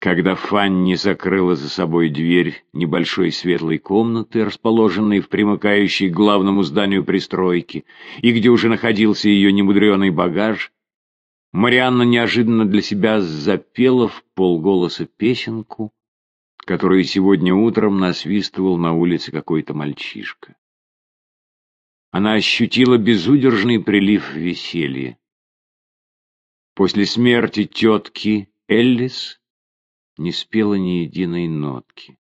Когда Фанни закрыла за собой дверь небольшой светлой комнаты, расположенной в примыкающей к главному зданию пристройки, и где уже находился ее немудреный багаж, Марианна неожиданно для себя запела в полголоса песенку, которую сегодня утром насвистывал на улице какой-то мальчишка. Она ощутила безудержный прилив веселья. После смерти тетки Эллис не спела ни единой нотки.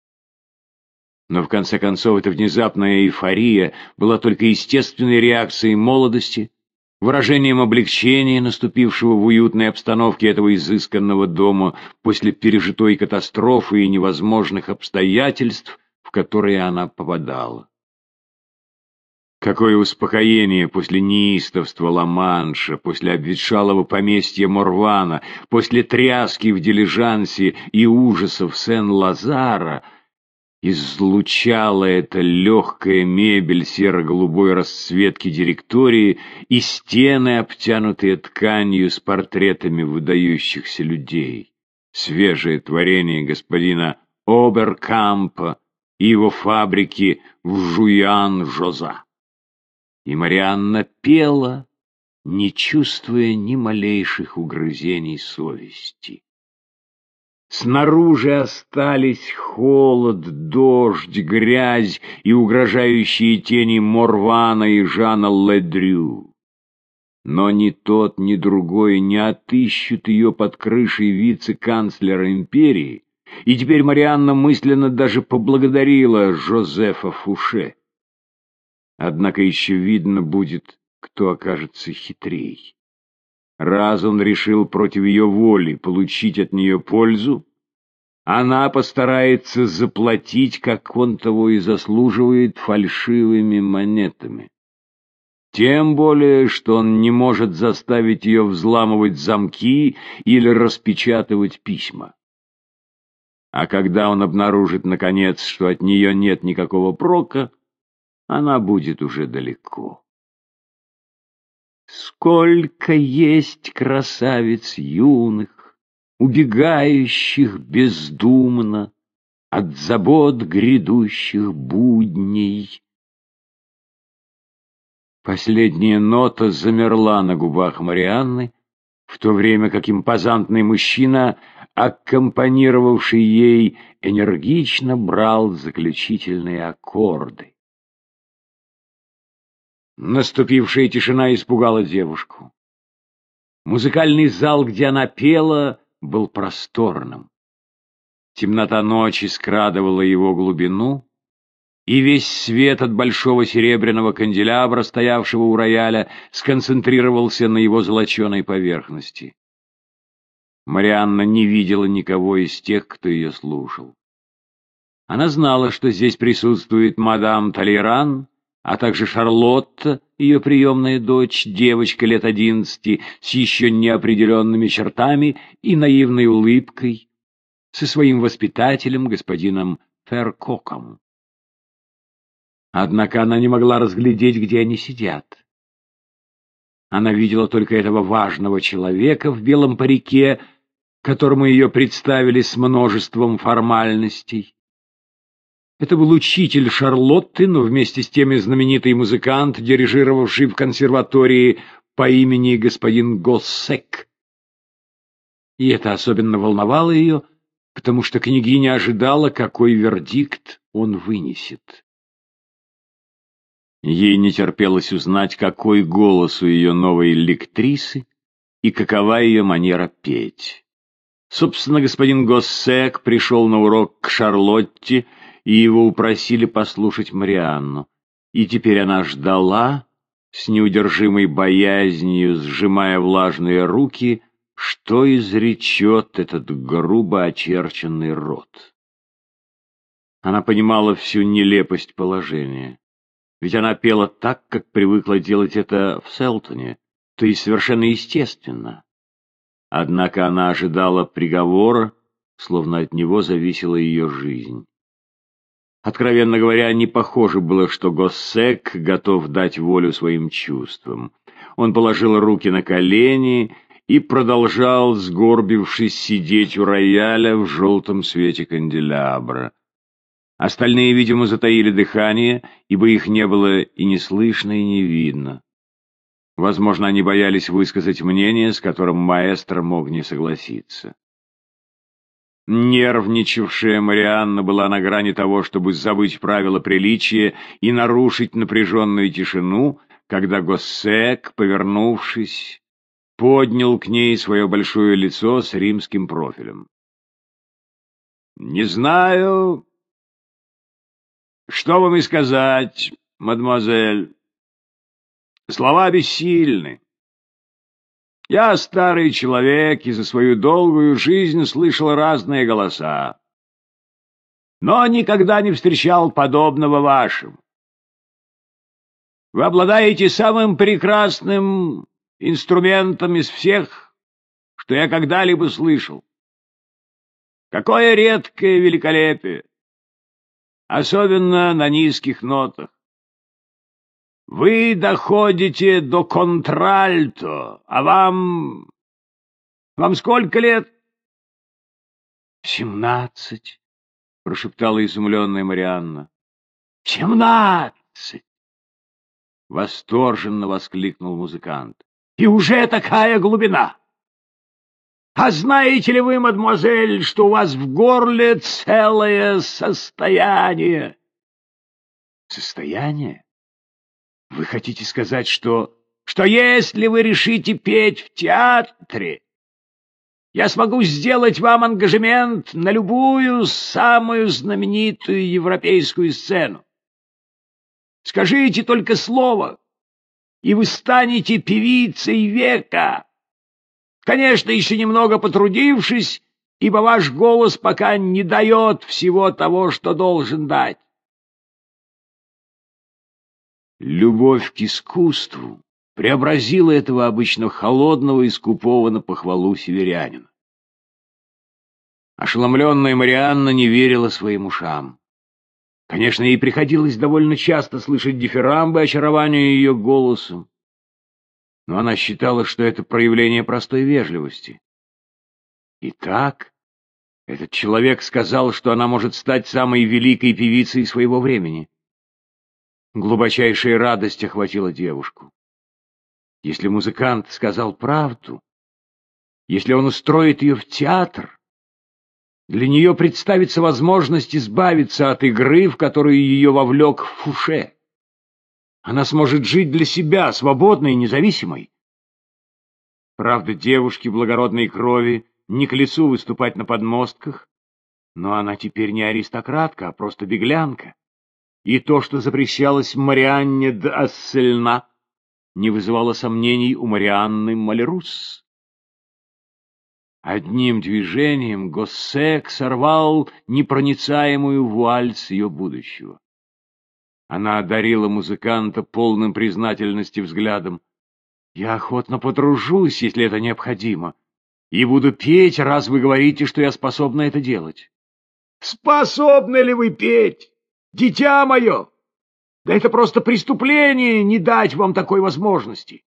Но в конце концов эта внезапная эйфория была только естественной реакцией молодости, выражением облегчения, наступившего в уютной обстановке этого изысканного дома после пережитой катастрофы и невозможных обстоятельств, в которые она попадала. Какое успокоение после неистовства Ла-Манша, после обветшалого поместья Морвана, после тряски в дилижансе и ужасов Сен-Лазара излучала эта легкая мебель серо-голубой расцветки директории и стены, обтянутые тканью с портретами выдающихся людей. Свежее творение господина Оберкампа и его фабрики в Жуян-Жоза. И Марианна пела, не чувствуя ни малейших угрызений совести. Снаружи остались холод, дождь, грязь и угрожающие тени Морвана и Жана Ледрю. Но ни тот, ни другой не отыщут ее под крышей вице-канцлера империи, и теперь Марианна мысленно даже поблагодарила Жозефа Фуше. Однако еще видно будет, кто окажется хитрей. Раз он решил против ее воли получить от нее пользу, она постарается заплатить, как он того и заслуживает, фальшивыми монетами. Тем более, что он не может заставить ее взламывать замки или распечатывать письма. А когда он обнаружит, наконец, что от нее нет никакого прока, она будет уже далеко. Сколько есть красавиц юных, убегающих бездумно от забот грядущих будней. Последняя нота замерла на губах Марианны, в то время как импозантный мужчина, аккомпанировавший ей, энергично брал заключительные аккорды. Наступившая тишина испугала девушку. Музыкальный зал, где она пела, был просторным. Темнота ночи скрадывала его глубину, и весь свет от большого серебряного канделябра, стоявшего у рояля, сконцентрировался на его золоченой поверхности. Марианна не видела никого из тех, кто ее слушал. Она знала, что здесь присутствует мадам Толеран, а также Шарлотта, ее приемная дочь, девочка лет одиннадцати, с еще неопределенными чертами и наивной улыбкой, со своим воспитателем, господином Феркоком. Однако она не могла разглядеть, где они сидят. Она видела только этого важного человека в белом парике, которому ее представили с множеством формальностей. Это был учитель Шарлотты, но вместе с тем и знаменитый музыкант, дирижировавший в консерватории по имени господин Госсек. И это особенно волновало ее, потому что княгиня ожидала, какой вердикт он вынесет. Ей не терпелось узнать, какой голос у ее новой лектрисы и какова ее манера петь. Собственно, господин Госсек пришел на урок к Шарлотте и его упросили послушать Марианну. И теперь она ждала, с неудержимой боязнью, сжимая влажные руки, что изречет этот грубо очерченный рот. Она понимала всю нелепость положения. Ведь она пела так, как привыкла делать это в Селтоне, то есть совершенно естественно. Однако она ожидала приговора, словно от него зависела ее жизнь. Откровенно говоря, не похоже было, что Госсек готов дать волю своим чувствам. Он положил руки на колени и продолжал, сгорбившись, сидеть у рояля в желтом свете канделябра. Остальные, видимо, затаили дыхание, ибо их не было и не слышно, и не видно. Возможно, они боялись высказать мнение, с которым маэстро мог не согласиться. Нервничавшая Марианна была на грани того, чтобы забыть правила приличия и нарушить напряженную тишину, когда Госсек, повернувшись, поднял к ней свое большое лицо с римским профилем. «Не знаю, что вам и сказать, мадемуазель. Слова бессильны. Я старый человек и за свою долгую жизнь слышал разные голоса, но никогда не встречал подобного вашему. Вы обладаете самым прекрасным инструментом из всех, что я когда-либо слышал. Какое редкое великолепие! Особенно на низких нотах. Вы доходите до контральто, а вам... Вам сколько лет? Семнадцать, — прошептала изумленная Марианна. Семнадцать! Восторженно воскликнул музыкант. И уже такая глубина! А знаете ли вы, мадемуазель, что у вас в горле целое состояние? Состояние? Вы хотите сказать, что... Что если вы решите петь в театре, я смогу сделать вам ангажемент на любую самую знаменитую европейскую сцену. Скажите только слово, и вы станете певицей века. Конечно, еще немного потрудившись, ибо ваш голос пока не дает всего того, что должен дать. Любовь к искусству преобразила этого обычно холодного и скупого на похвалу северянина. Ошеломленная Марианна не верила своим ушам. Конечно, ей приходилось довольно часто слышать дифирамбы очарованию ее голосом, но она считала, что это проявление простой вежливости. Итак, этот человек сказал, что она может стать самой великой певицей своего времени. Глубочайшая радость охватила девушку. Если музыкант сказал правду, если он устроит ее в театр, для нее представится возможность избавиться от игры, в которую ее вовлек Фуше. Она сможет жить для себя, свободной и независимой. Правда, девушке благородной крови не к лицу выступать на подмостках, но она теперь не аристократка, а просто беглянка. И то, что запрещалось Марианне де Ассельна, не вызывало сомнений у Марианны Малерус. Одним движением Госсек сорвал непроницаемую вуаль с ее будущего. Она одарила музыканта полным признательности взглядом. «Я охотно потружусь, если это необходимо, и буду петь, раз вы говорите, что я способна это делать». «Способны ли вы петь, дитя мое? Да это просто преступление не дать вам такой возможности.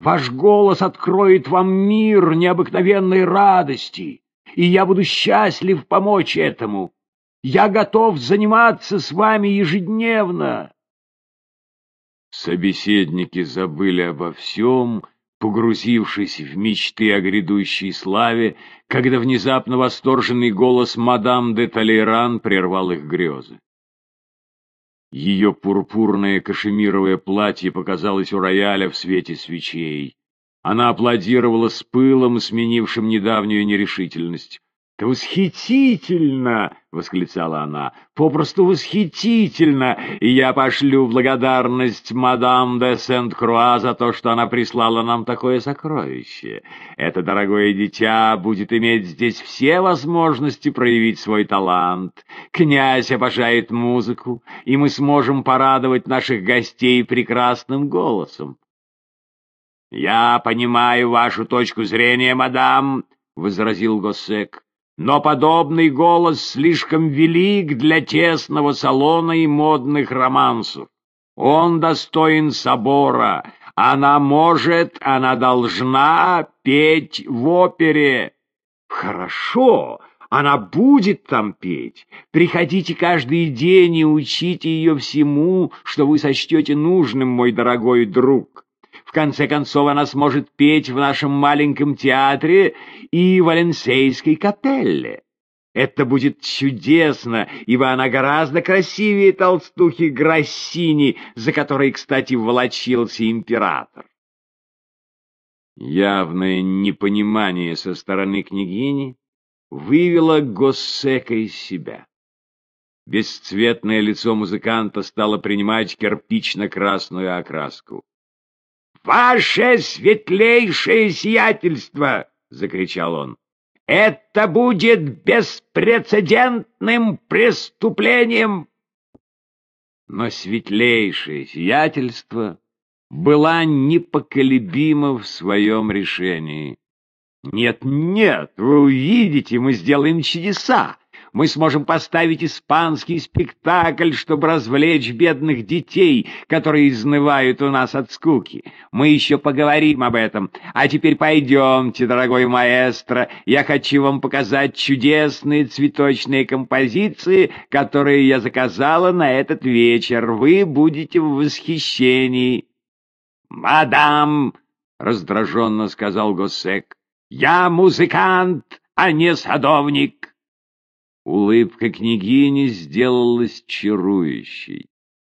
Ваш голос откроет вам мир необыкновенной радости, и я буду счастлив помочь этому. Я готов заниматься с вами ежедневно. Собеседники забыли обо всем, погрузившись в мечты о грядущей славе, когда внезапно восторженный голос мадам де Толейран прервал их грезы. Ее пурпурное кашемировое платье показалось у рояля в свете свечей. Она аплодировала с пылом, сменившим недавнюю нерешительность. «Это восхитительно!» — восклицала она. «Попросту восхитительно! Я пошлю благодарность мадам де Сент-Круа за то, что она прислала нам такое сокровище. Это дорогое дитя будет иметь здесь все возможности проявить свой талант. Князь обожает музыку, и мы сможем порадовать наших гостей прекрасным голосом». «Я понимаю вашу точку зрения, мадам», — возразил Госсек. Но подобный голос слишком велик для тесного салона и модных романсов. Он достоин собора, Она может, она должна петь в опере. Хорошо, она будет там петь. Приходите каждый день и учите ее всему, что вы сочтете нужным, мой дорогой друг. Конце концов, она сможет петь в нашем маленьком театре и в Валенсейской капелле. Это будет чудесно, ибо она гораздо красивее толстухи Грассини, за которой, кстати, волочился император. Явное непонимание со стороны княгини вывело Госсека из себя. Бесцветное лицо музыканта стало принимать кирпично-красную окраску. «Ваше светлейшее сиятельство!» — закричал он. Это будет беспрецедентным преступлением. Но светлейшее сиятельство была непоколебима в своем решении. «Нет, нет, вы увидите, мы сделаем чудеса мы сможем поставить испанский спектакль, чтобы развлечь бедных детей, которые изнывают у нас от скуки. Мы еще поговорим об этом. А теперь пойдемте, дорогой маэстро, я хочу вам показать чудесные цветочные композиции, которые я заказала на этот вечер. Вы будете в восхищении. «Мадам!» — раздраженно сказал Госек. «Я музыкант, а не садовник!» Улыбка княгини сделалась чарующей.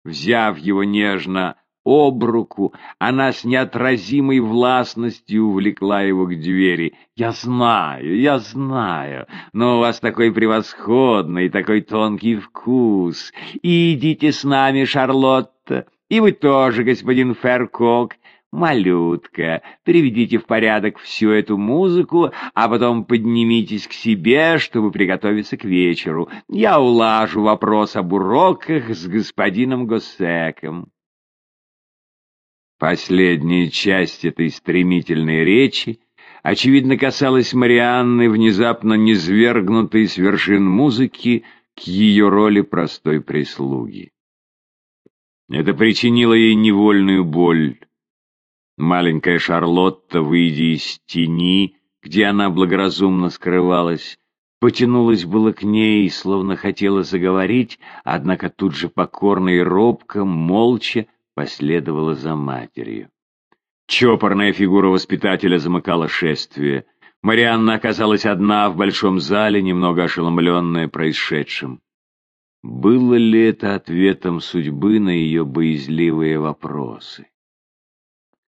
Взяв его нежно об руку, она с неотразимой властностью увлекла его к двери. «Я знаю, я знаю, но у вас такой превосходный, такой тонкий вкус. Идите с нами, Шарлотта, и вы тоже, господин Феркок. «Малютка, приведите в порядок всю эту музыку, а потом поднимитесь к себе, чтобы приготовиться к вечеру. Я улажу вопрос об уроках с господином Госсеком». Последняя часть этой стремительной речи, очевидно, касалась Марианны, внезапно низвергнутой с вершин музыки к ее роли простой прислуги. Это причинило ей невольную боль. Маленькая Шарлотта, выйдя из тени, где она благоразумно скрывалась, потянулась было к ней, словно хотела заговорить, однако тут же покорно и робко, молча последовала за матерью. Чопорная фигура воспитателя замыкала шествие. Марианна оказалась одна в большом зале, немного ошеломленная происшедшим. Было ли это ответом судьбы на ее боязливые вопросы?